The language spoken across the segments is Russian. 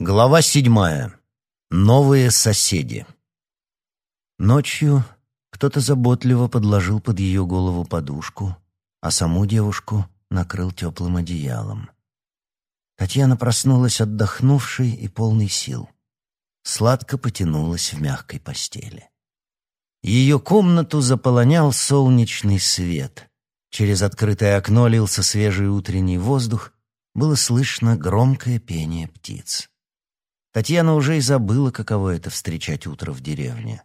Глава седьмая. Новые соседи. Ночью кто-то заботливо подложил под ее голову подушку, а саму девушку накрыл теплым одеялом. Татьяна проснулась отдохнувшей и полной сил. Сладко потянулась в мягкой постели. Ее комнату заполонял солнечный свет. Через открытое окно лился свежий утренний воздух, было слышно громкое пение птиц. Татьяна уже и забыла, каково это встречать утро в деревне.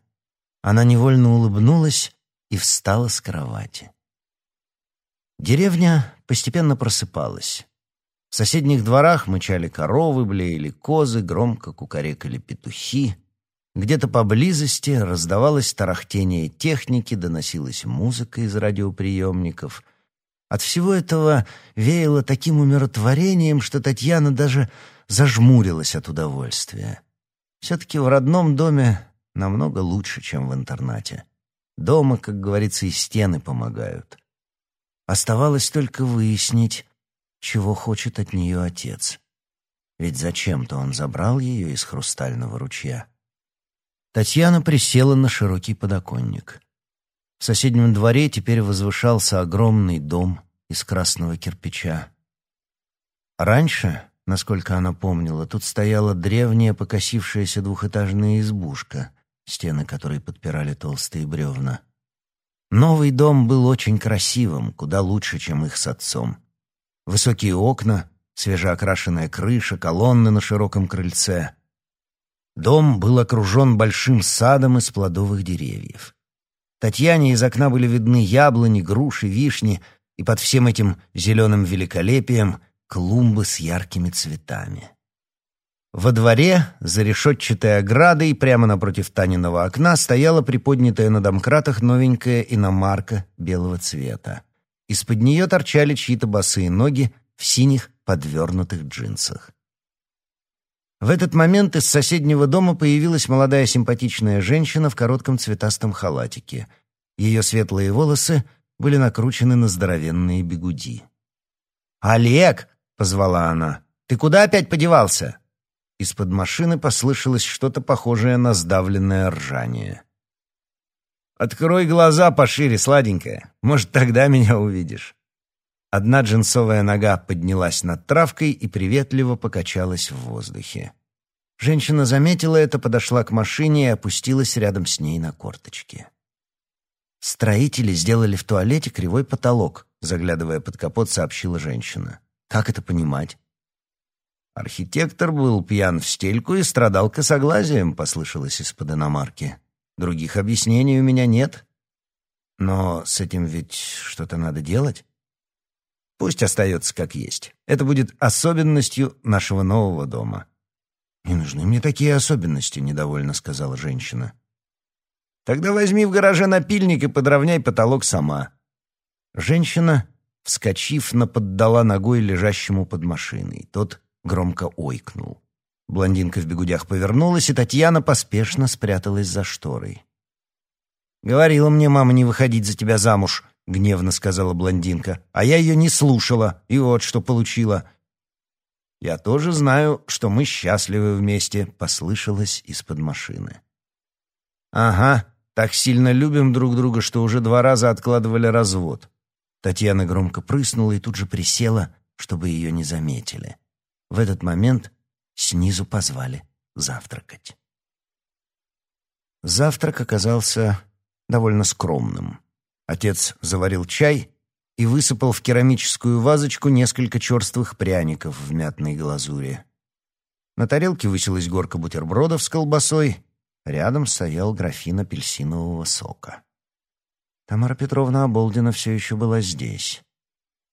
Она невольно улыбнулась и встала с кровати. Деревня постепенно просыпалась. В соседних дворах мычали коровы, блеяли козы, громко кукарекали петухи. Где-то поблизости раздавалось тарахтение техники, доносилась музыка из радиоприемников. От всего этого веяло таким умиротворением, что Татьяна даже зажмурилась от удовольствия. Все-таки в родном доме намного лучше, чем в интернате. Дома, как говорится, и стены помогают. Оставалось только выяснить, чего хочет от нее отец. Ведь зачем-то он забрал ее из хрустального ручья. Татьяна присела на широкий подоконник. В соседнем дворе теперь возвышался огромный дом из красного кирпича. Раньше Насколько она помнила, тут стояла древняя покосившаяся двухэтажная избушка, стены которой подпирали толстые бревна. Новый дом был очень красивым, куда лучше, чем их с отцом. Высокие окна, свежеокрашенная крыша, колонны на широком крыльце. Дом был окружен большим садом из плодовых деревьев. Татьяне из окна были видны яблони, груши, вишни, и под всем этим зеленым великолепием — клумбы с яркими цветами. Во дворе, за решетчатой оградой, прямо напротив Таниного окна, стояла приподнятая на домкратах новенькая иномарка белого цвета. Из-под нее торчали чьи-то босые ноги в синих подвернутых джинсах. В этот момент из соседнего дома появилась молодая симпатичная женщина в коротком цветастом халатике. Ее светлые волосы были накручены на здоровенные бегуди. «Олег!» Позвала она. «Ты куда опять подевался?» Из-под машины послышалось что-то похожее на сдавленное ржание. «Открой глаза пошире, сладенькая. Может, тогда меня увидишь». Одна джинсовая нога поднялась над травкой и приветливо покачалась в воздухе. Женщина заметила это, подошла к машине и опустилась рядом с ней на корточки. «Строители сделали в туалете кривой потолок», заглядывая под капот, сообщила женщина. Как это понимать? Архитектор был пьян в стельку и страдал косоглазием, послышалось из-под иномарки. Других объяснений у меня нет. Но с этим ведь что-то надо делать. Пусть остается как есть. Это будет особенностью нашего нового дома. «Не нужны мне такие особенности», — недовольно сказала женщина. «Тогда возьми в гараже напильник и подровняй потолок сама». Женщина Вскочив, наподдала ногой лежащему под машиной. Тот громко ойкнул. Блондинка в бегудях повернулась, и Татьяна поспешно спряталась за шторой. «Говорила мне мама не выходить за тебя замуж», — гневно сказала блондинка. «А я ее не слушала, и вот что получила». «Я тоже знаю, что мы счастливы вместе», — послышалось из-под машины. «Ага, так сильно любим друг друга, что уже два раза откладывали развод. Татьяна громко прыснула и тут же присела, чтобы ее не заметили. В этот момент снизу позвали завтракать. Завтрак оказался довольно скромным. Отец заварил чай и высыпал в керамическую вазочку несколько черствых пряников в мятной глазури. На тарелке высилась горка бутербродов с колбасой, рядом стоял графин апельсинового сока. Тамара Петровна Оболдина все еще была здесь.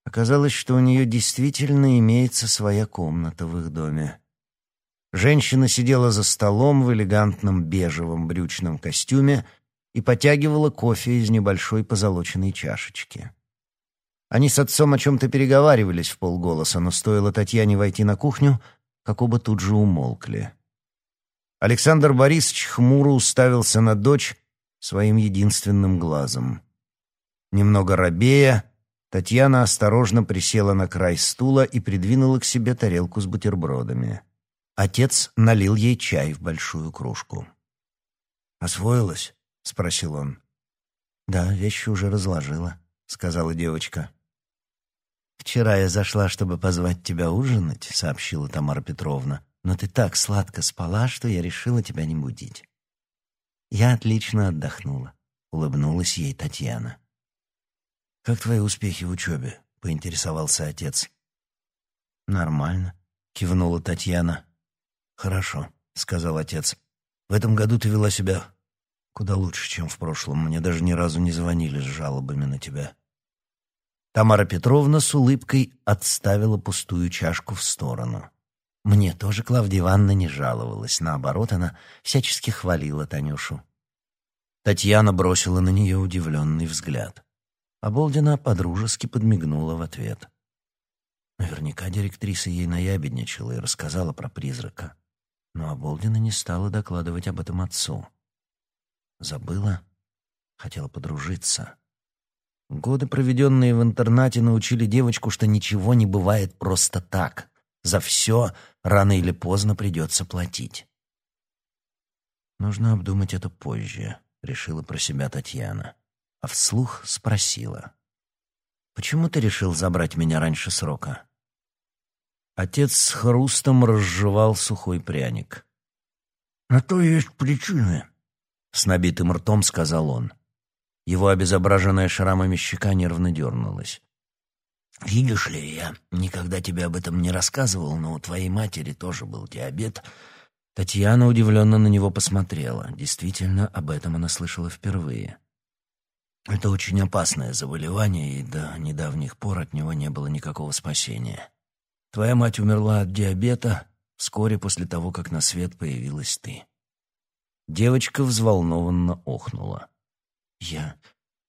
Оказалось, что у нее действительно имеется своя комната в их доме. Женщина сидела за столом в элегантном бежевом брючном костюме и потягивала кофе из небольшой позолоченной чашечки. Они с отцом о чем-то переговаривались в полголоса, но стоило Татьяне войти на кухню, как оба тут же умолкли. Александр Борисович хмуро уставился на дочь своим единственным глазом. Немного робея, Татьяна осторожно присела на край стула и придвинула к себе тарелку с бутербродами. Отец налил ей чай в большую кружку. «Освоилась?» — спросил он. «Да, вещи уже разложила», — сказала девочка. «Вчера я зашла, чтобы позвать тебя ужинать», — сообщила Тамара Петровна. «Но ты так сладко спала, что я решила тебя не будить». «Я отлично отдохнула», — улыбнулась ей Татьяна. «Как твои успехи в учебе?» — поинтересовался отец. «Нормально», — кивнула Татьяна. «Хорошо», — сказал отец. «В этом году ты вела себя куда лучше, чем в прошлом. Мне даже ни разу не звонили с жалобами на тебя». Тамара Петровна с улыбкой отставила пустую чашку в сторону. Мне тоже Клавдия Ивановна не жаловалась. Наоборот, она всячески хвалила Танюшу. Татьяна бросила на нее удивленный взгляд. А Болдина подружески подмигнула в ответ. Наверняка директриса ей наябедничала и рассказала про призрака. Но Оболдина не стала докладывать об этом отцу. Забыла, хотела подружиться. Годы, проведенные в интернате, научили девочку, что ничего не бывает просто так. За все рано или поздно придется платить. «Нужно обдумать это позже», — решила про себя Татьяна. А вслух спросила. «Почему ты решил забрать меня раньше срока?» Отец с хрустом разжевал сухой пряник. «На то есть причины», — с набитым ртом сказал он. Его обезображенная шрамами щека нервно дернулась. «Видишь ли, я никогда тебе об этом не рассказывал, но у твоей матери тоже был диабет». Татьяна удивленно на него посмотрела. Действительно, об этом она слышала впервые. «Это очень опасное заболевание, и до недавних пор от него не было никакого спасения». Твоя мать умерла от диабета вскоре после того, как на свет появилась ты. Девочка взволнованно охнула. Я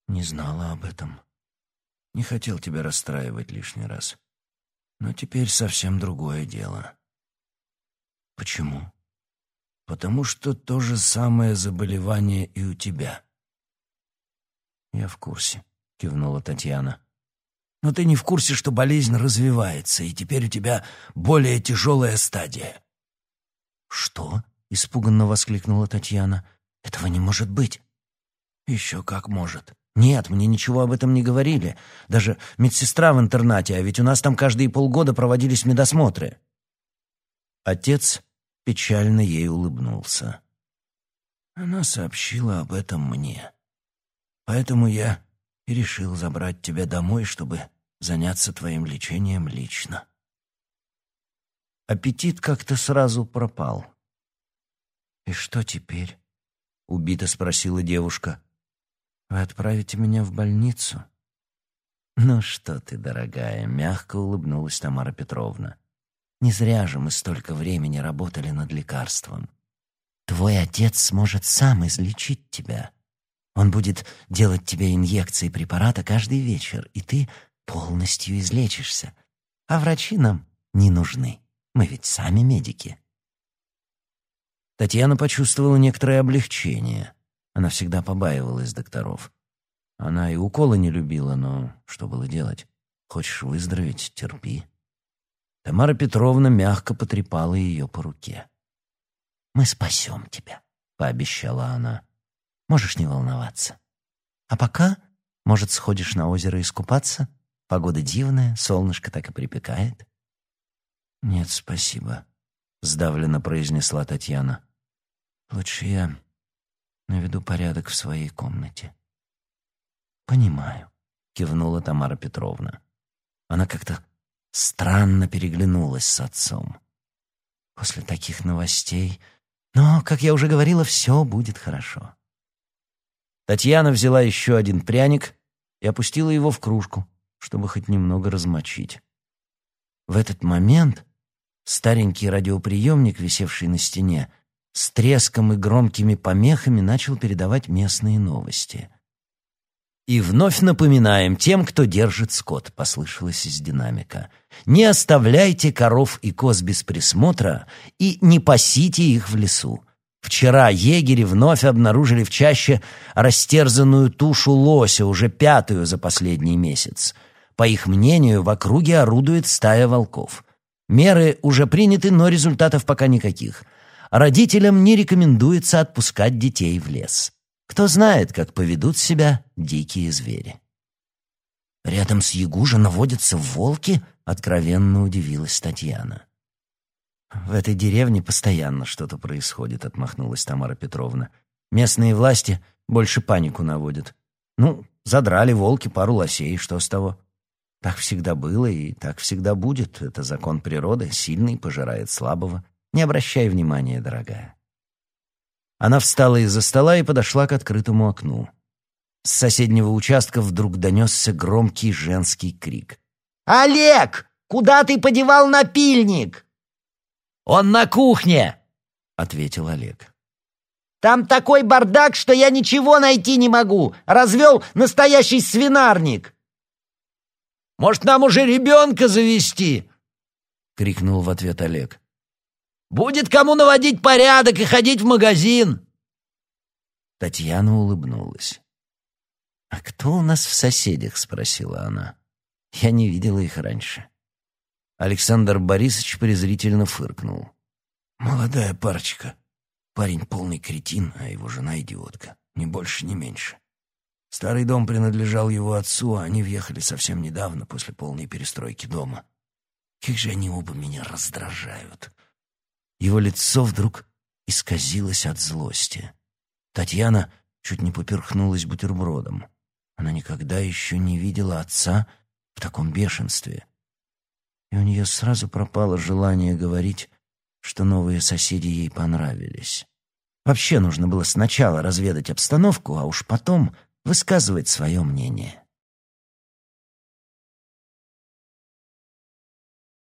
не знала об этом. Не хотел тебя расстраивать лишний раз. Но теперь совсем другое дело. Почему? Потому что то же самое заболевание и у тебя. Я в курсе, кивнула Татьяна. Но ты не в курсе, что болезнь развивается, и теперь у тебя более тяжелая стадия». «Что?» — испуганно воскликнула Татьяна. «Этого не может быть». «Еще как может». «Нет, мне ничего об этом не говорили. Даже медсестра в интернате, а ведь у нас там каждые полгода проводились медосмотры». Отец печально ей улыбнулся. Она сообщила об этом мне. Поэтому я и решил забрать тебя домой, чтобы заняться твоим лечением лично. Аппетит как-то сразу пропал. «И что теперь?» — убито спросила девушка. «Вы отправите меня в больницу?» «Ну что ты, дорогая», — мягко улыбнулась Тамара Петровна. «Не зря же мы столько времени работали над лекарством. Твой отец сможет сам излечить тебя. Он будет делать тебе инъекции препарата каждый вечер, и ты полностью излечишься. А врачи нам не нужны. Мы ведь сами медики. Татьяна почувствовала некоторое облегчение. Она всегда побаивалась докторов. Она и уколы не любила, но что было делать? Хочешь выздороветь — терпи. Тамара Петровна мягко потрепала ее по руке. «Мы спасем тебя», — пообещала она. Можешь не волноваться. А пока, может, сходишь на озеро искупаться? Погода дивная, солнышко так и припекает. Нет, спасибо, сдавленно произнесла Татьяна. Лучше я наведу порядок в своей комнате. Понимаю, кивнула Тамара Петровна. Она как-то странно переглянулась с отцом. После таких новостей... Но, как я уже говорила, все будет хорошо. Татьяна взяла еще один пряник и опустила его в кружку, чтобы хоть немного размочить. В этот момент старенький радиоприемник, висевший на стене, с треском и громкими помехами начал передавать местные новости. «И вновь напоминаем тем, кто держит скот», — послышалось из динамика. «Не оставляйте коров и коз без присмотра и не пасите их в лесу. Вчера егери вновь обнаружили в чаще растерзанную тушу лося, уже пятую за последний месяц. По их мнению, в округе орудует стая волков. Меры уже приняты, но результатов пока никаких. Родителям не рекомендуется отпускать детей в лес. Кто знает, как поведут себя дикие звери. Рядом с Ягужино водятся волки, откровенно удивилась Татьяна. В этой деревне постоянно что-то происходит, отмахнулась Тамара Петровна. Местные власти больше панику наводят. Ну, задрали волки пару лосей, что с того? Так всегда было и так всегда будет. Это закон природы, сильный пожирает слабого. Не обращай внимания, дорогая. Она встала из-за стола и подошла к открытому окну. С соседнего участка вдруг донесся громкий женский крик. «Олег, куда ты подевал напильник?» «Он на кухне!» — ответил Олег. «Там такой бардак, что я ничего найти не могу. Развел настоящий свинарник!» «Может, нам уже ребенка завести?» — крикнул в ответ Олег. «Будет кому наводить порядок и ходить в магазин!» Татьяна улыбнулась. «А кто у нас в соседях?» — спросила она. «Я не видела их раньше». Александр Борисович презрительно фыркнул. «Молодая парочка. Парень полный кретин, а его жена идиотка. Ни больше, ни меньше. Старый дом принадлежал его отцу, а они въехали совсем недавно, после полной перестройки дома. Как же они оба меня раздражают!» Его лицо вдруг исказилось от злости. Татьяна чуть не поперхнулась бутербродом. Она никогда еще не видела отца в таком бешенстве. И у нее сразу пропало желание говорить, что новые соседи ей понравились. Вообще нужно было сначала разведать обстановку, а уж потом высказывать свое мнение.